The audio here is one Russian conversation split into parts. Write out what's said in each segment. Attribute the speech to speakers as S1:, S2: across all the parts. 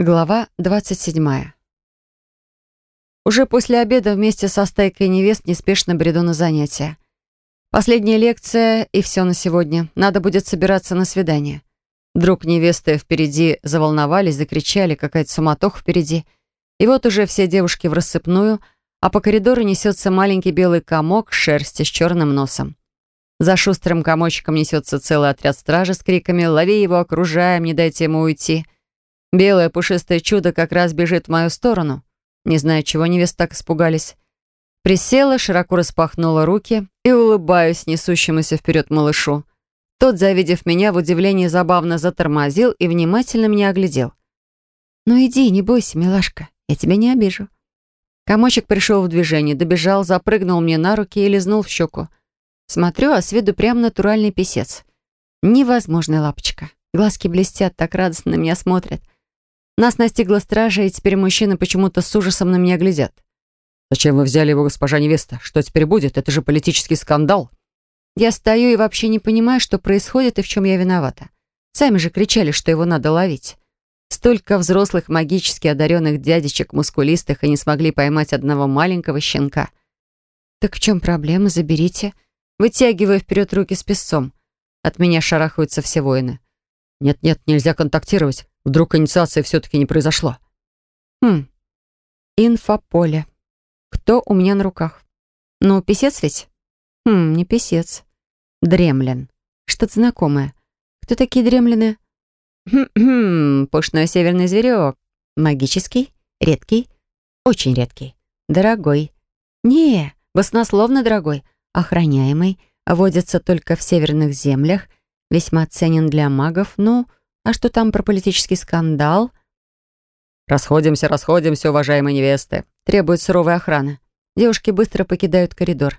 S1: Глава 27. Уже после обеда вместе со стайкой невест неспешно бреду на занятия. Последняя лекция и все на сегодня. Надо будет собираться на свидание. Друг невесты впереди заволновались, закричали, какая-то суматоха впереди. И вот уже все девушки в рассыпную, а по коридору несется маленький белый комок шерсти с черным носом. За шустрым комочком несется целый отряд стражи с криками «Лови его, окружаем, не дайте ему уйти!» Белое пушистое чудо как раз бежит в мою сторону. Не знаю, чего невест так испугались. Присела, широко распахнула руки и улыбаюсь несущемуся вперед малышу. Тот, завидев меня, в удивлении забавно затормозил и внимательно меня оглядел. «Ну иди, не бойся, милашка, я тебя не обижу». Комочек пришел в движение, добежал, запрыгнул мне на руки и лизнул в щеку. Смотрю, а с виду прям натуральный писец. Невозможная лапочка. Глазки блестят, так радостно на меня смотрят. Нас настигла стража, и теперь мужчины почему-то с ужасом на меня глядят.
S2: «Зачем вы взяли его, госпожа невеста? Что теперь будет? Это же политический скандал!»
S1: Я стою и вообще не понимаю, что происходит и в чем я виновата. Сами же кричали, что его надо ловить. Столько взрослых магически одаренных дядечек мускулистых и не смогли поймать одного маленького щенка. «Так в чем проблема? Заберите». Вытягиваю вперед руки с песцом. От меня шарахаются все воины.
S2: «Нет-нет, нельзя контактировать. Вдруг инициация все-таки не произошла?»
S1: «Хм. Инфополе. Кто у меня на руках? Ну, писец ведь?» «Хм, не писец. Дремлин. Что-то знакомое. Кто такие дремлины?» «Хм-хм, пушной северный зверек. Магический? Редкий? Очень редкий. Дорогой. Не, баснословно дорогой. Охраняемый. Водится только в северных землях весьма ценен для магов, ну, а что там про политический скандал?
S2: «Расходимся, расходимся, уважаемые невесты»,
S1: требует суровой охраны. Девушки быстро покидают коридор.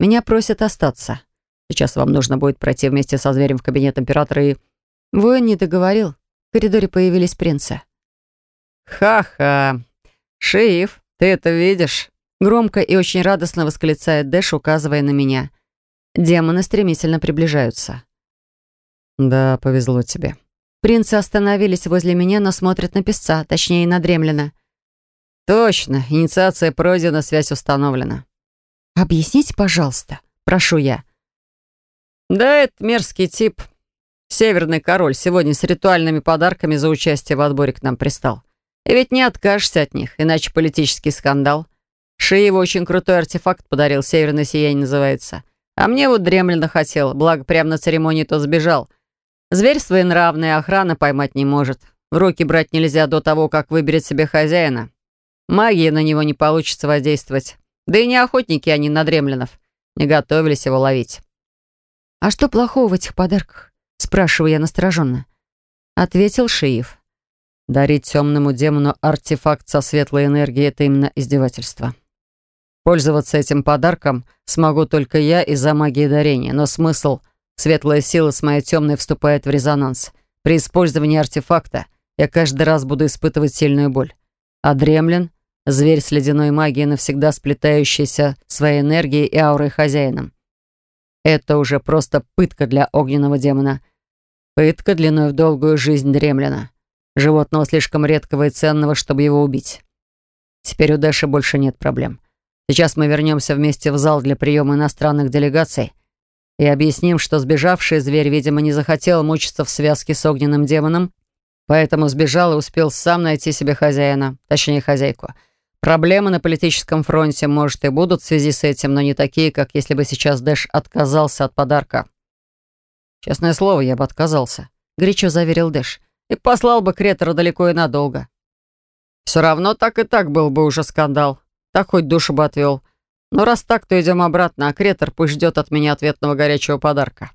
S1: Меня просят остаться.
S2: Сейчас вам нужно будет пройти вместе со зверем в кабинет императора и...
S1: Воин не договорил. В коридоре появились принцы.
S2: «Ха-ха! Шиев, ты это видишь?»
S1: Громко и очень радостно восклицает Дэш, указывая на меня. Демоны стремительно приближаются.
S2: «Да, повезло тебе».
S1: Принцы остановились возле меня, но смотрят на песца, точнее, на дремлина.
S2: «Точно, инициация пройдена, связь установлена».
S1: «Объясните, пожалуйста, прошу я».
S2: «Да, это мерзкий тип. Северный король сегодня с ритуальными подарками за участие в отборе к нам пристал. И ведь не откажешься от них, иначе политический скандал. Шиева очень крутой артефакт подарил, северное сияние называется. А мне вот дремлина хотел, благо прямо на церемонии тот сбежал». Зверь своенравный, охрана поймать не может. В руки брать нельзя до того, как выберет себе хозяина. Магии на него не получится воздействовать. Да и не охотники они на дремленов. Не готовились его ловить.
S1: «А что плохого в этих подарках?» Спрашиваю я настороженно. Ответил Шиев.
S2: «Дарить темному демону артефакт со светлой энергией — это именно издевательство. Пользоваться этим подарком смогу только я из-за магии дарения, но смысл — Светлая сила с моей темной вступает в резонанс. При использовании артефакта я каждый раз буду испытывать сильную боль. А дремлен — зверь с ледяной магией, навсегда сплетающийся своей энергией и аурой хозяином. Это уже просто пытка для огненного демона. Пытка длиной в долгую жизнь дремлена. Животного слишком редкого и ценного, чтобы его убить. Теперь у Дэши больше нет проблем. Сейчас мы вернемся вместе в зал для приема иностранных делегаций и объясним, что сбежавший зверь, видимо, не захотел мучиться в связке с огненным демоном, поэтому сбежал и успел сам найти себе хозяина, точнее, хозяйку. Проблемы на политическом фронте, может, и будут в связи с этим, но не такие, как если бы сейчас Дэш отказался от подарка. Честное слово, я бы отказался, горячо заверил Дэш, и послал бы Кретора далеко и надолго. Все равно так и так был бы уже скандал. Так хоть душу бы отвел. Но раз так, то идем обратно, а Кретор пусть ждет от меня ответного горячего подарка.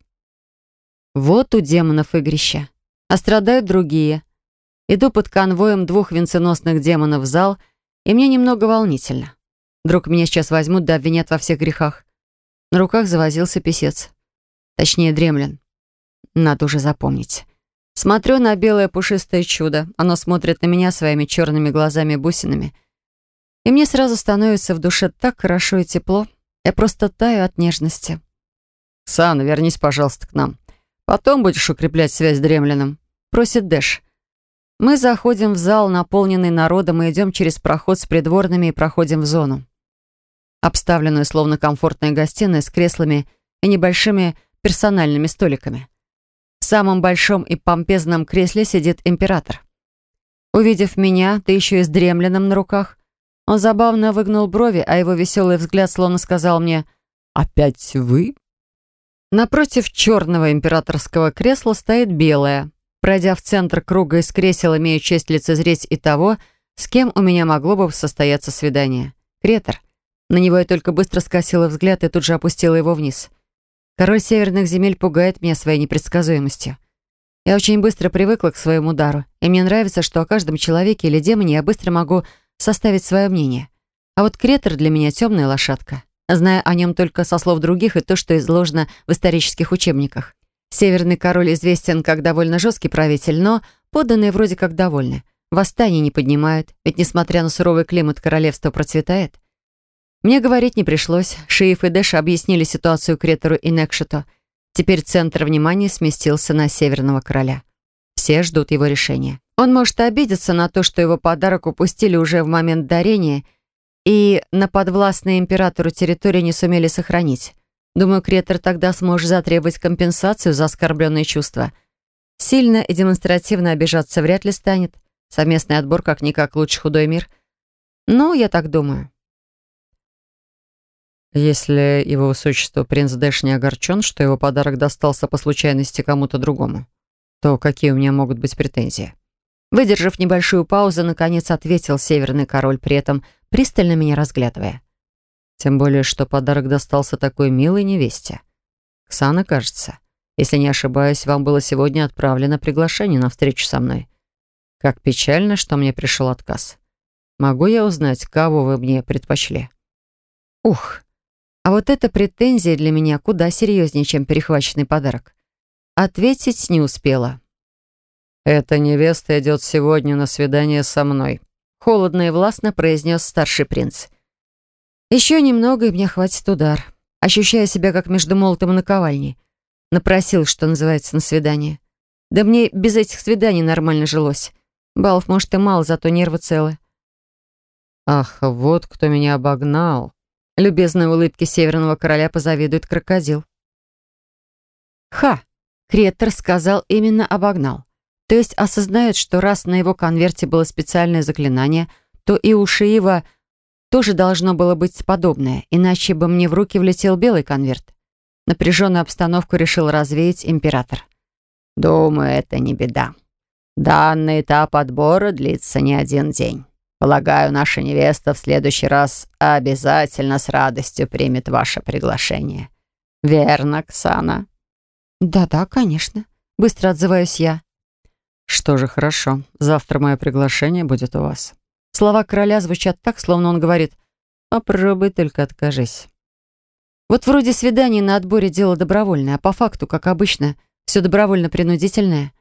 S1: Вот у демонов игрища. А страдают другие. Иду под конвоем двух венценосных демонов в зал, и мне немного волнительно. Вдруг меня сейчас возьмут да обвинят во всех грехах. На руках завозился писец. Точнее, дремлен. Надо уже запомнить. Смотрю на белое пушистое чудо. Оно смотрит на меня своими черными глазами-бусинами — и мне сразу становится в душе так хорошо и тепло. Я просто таю от нежности.
S2: «Сана, вернись, пожалуйста, к нам. Потом будешь укреплять связь с Дремленом», — просит Дэш.
S1: Мы заходим в зал, наполненный народом, и идем через проход с придворными и проходим в зону. Обставленную словно комфортная гостиная с креслами и небольшими персональными столиками. В самом большом и помпезном кресле сидит император. Увидев меня, ты еще и с дремленным на руках, он забавно выгнул брови, а его веселый взгляд словно сказал мне «Опять вы?» Напротив черного императорского кресла стоит белое. Пройдя в центр круга из кресел, имею честь лицезреть и того, с кем у меня могло бы состояться свидание. Кретор. На него я только быстро скосила взгляд и тут же опустила его вниз. Король северных земель пугает меня своей непредсказуемостью. Я очень быстро привыкла к своему дару, и мне нравится, что о каждом человеке или демоне я быстро могу составить свое мнение. А вот Кретор для меня темная лошадка. Зная о нем только со слов других и то, что изложено в исторических учебниках. Северный король известен как довольно жесткий правитель, но подданные вроде как довольны. Восстание не поднимают, ведь несмотря на суровый климат, королевство процветает. Мне говорить не пришлось. Шиев и Дэш объяснили ситуацию Кретору и Некшету. Теперь центр внимания сместился на Северного короля. Все ждут его решения. Он может обидеться на то, что его подарок упустили уже в момент дарения и на подвластной императору территории не сумели сохранить. Думаю, Кретор тогда сможет затребовать компенсацию за оскорбленные чувства. Сильно и демонстративно обижаться вряд ли станет. Совместный отбор как-никак лучше худой мир. Ну, я так думаю.
S2: Если его высочество принц Дэш не огорчен, что его подарок достался по случайности кому-то другому, то какие у меня могут быть претензии?
S1: Выдержав небольшую паузу, наконец ответил Северный Король, при этом пристально меня разглядывая.
S2: Тем более, что подарок достался такой милой невесте. Ксана, кажется. Если не ошибаюсь, вам было сегодня отправлено приглашение на встречу со мной. Как печально, что мне пришел отказ. Могу я узнать, кого вы мне предпочли?
S1: Ух, а вот эта претензия для меня куда серьезнее, чем перехваченный подарок. Ответить не успела.
S2: «Эта невеста идет сегодня на свидание со мной», —
S1: холодно и властно произнес старший принц. «Еще немного, и мне хватит удар. Ощущая себя как между молотом и наковальней. Напросил, что называется, на свидание. Да мне без этих свиданий нормально жилось. Баллов, может, и мало, зато нервы целы».
S2: «Ах, вот кто меня обогнал!»
S1: Любезной улыбке Северного Короля позавидует крокодил. «Ха!» — Кретор сказал именно обогнал. То есть осознает, что раз на его конверте было специальное заклинание, то и у Шиива тоже должно было быть подобное, иначе бы мне в руки влетел белый конверт. Напряженную обстановку решил развеять император.
S3: «Думаю, это не беда. Данный этап отбора длится не один день. Полагаю, наша невеста в следующий раз обязательно с радостью примет ваше приглашение. Верно, Ксана?»
S1: «Да-да, конечно», — быстро отзываюсь я.
S2: «Что же, хорошо. Завтра мое приглашение будет у вас».
S1: Слова короля звучат так, словно он говорит «Попробуй, только откажись». Вот вроде свидание на отборе дело добровольное, а по факту, как обычно, все добровольно-принудительное.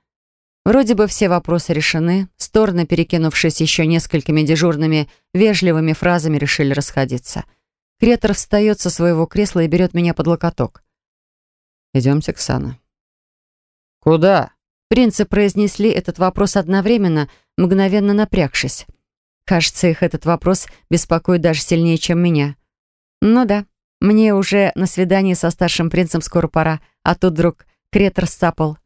S1: Вроде бы все вопросы решены, стороны, перекинувшись еще несколькими дежурными, вежливыми фразами, решили расходиться. Кретор встает со своего кресла и берет меня под локоток.
S2: «Идемте, Ксана».
S3: «Куда?»
S1: Принцы произнесли этот вопрос одновременно, мгновенно напрягшись. Кажется, их этот вопрос беспокоит даже сильнее, чем меня. Ну да, мне уже на свидание со старшим принцем скоро пора, а тут вдруг кретор сцапал.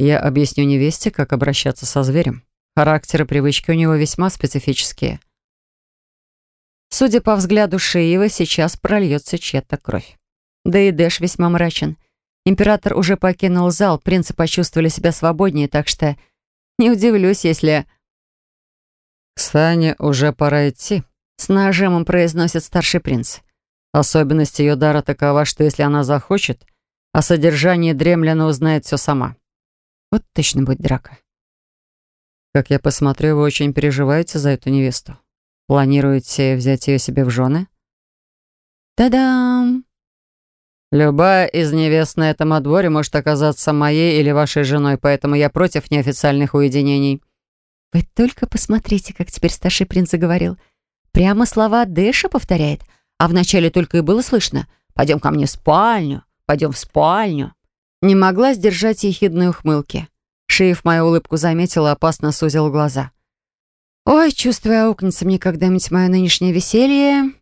S2: Я объясню невесте, как обращаться со зверем. Характер и привычки у него весьма специфические.
S1: Судя по взгляду Шиева, сейчас прольется чья-то кровь. Да и Дэш весьма мрачен. Император уже покинул зал, принцы почувствовали себя свободнее, так что не удивлюсь, если...
S2: «Ксане уже пора идти», —
S1: с нажимом произносит старший принц.
S2: Особенность ее дара такова, что если она захочет, о содержании дремляна узнает все сама.
S1: Вот точно будет драка.
S2: Как я посмотрю, вы очень переживаете за эту невесту. Планируете взять ее себе в жены?
S1: Та-дам!
S2: Любая из невест на этом отборе может оказаться моей или вашей женой, поэтому я против неофициальных уединений».
S1: «Вы только посмотрите, как теперь старший принц заговорил. Прямо слова Дэша повторяет, а вначале только и было слышно «Пойдем ко мне в спальню, пойдем в спальню». Не могла сдержать ехидной ухмылки. Шиев мою улыбку заметил и опасно сузил глаза. «Ой, чувствую, аукнется мне когда-нибудь мое нынешнее веселье.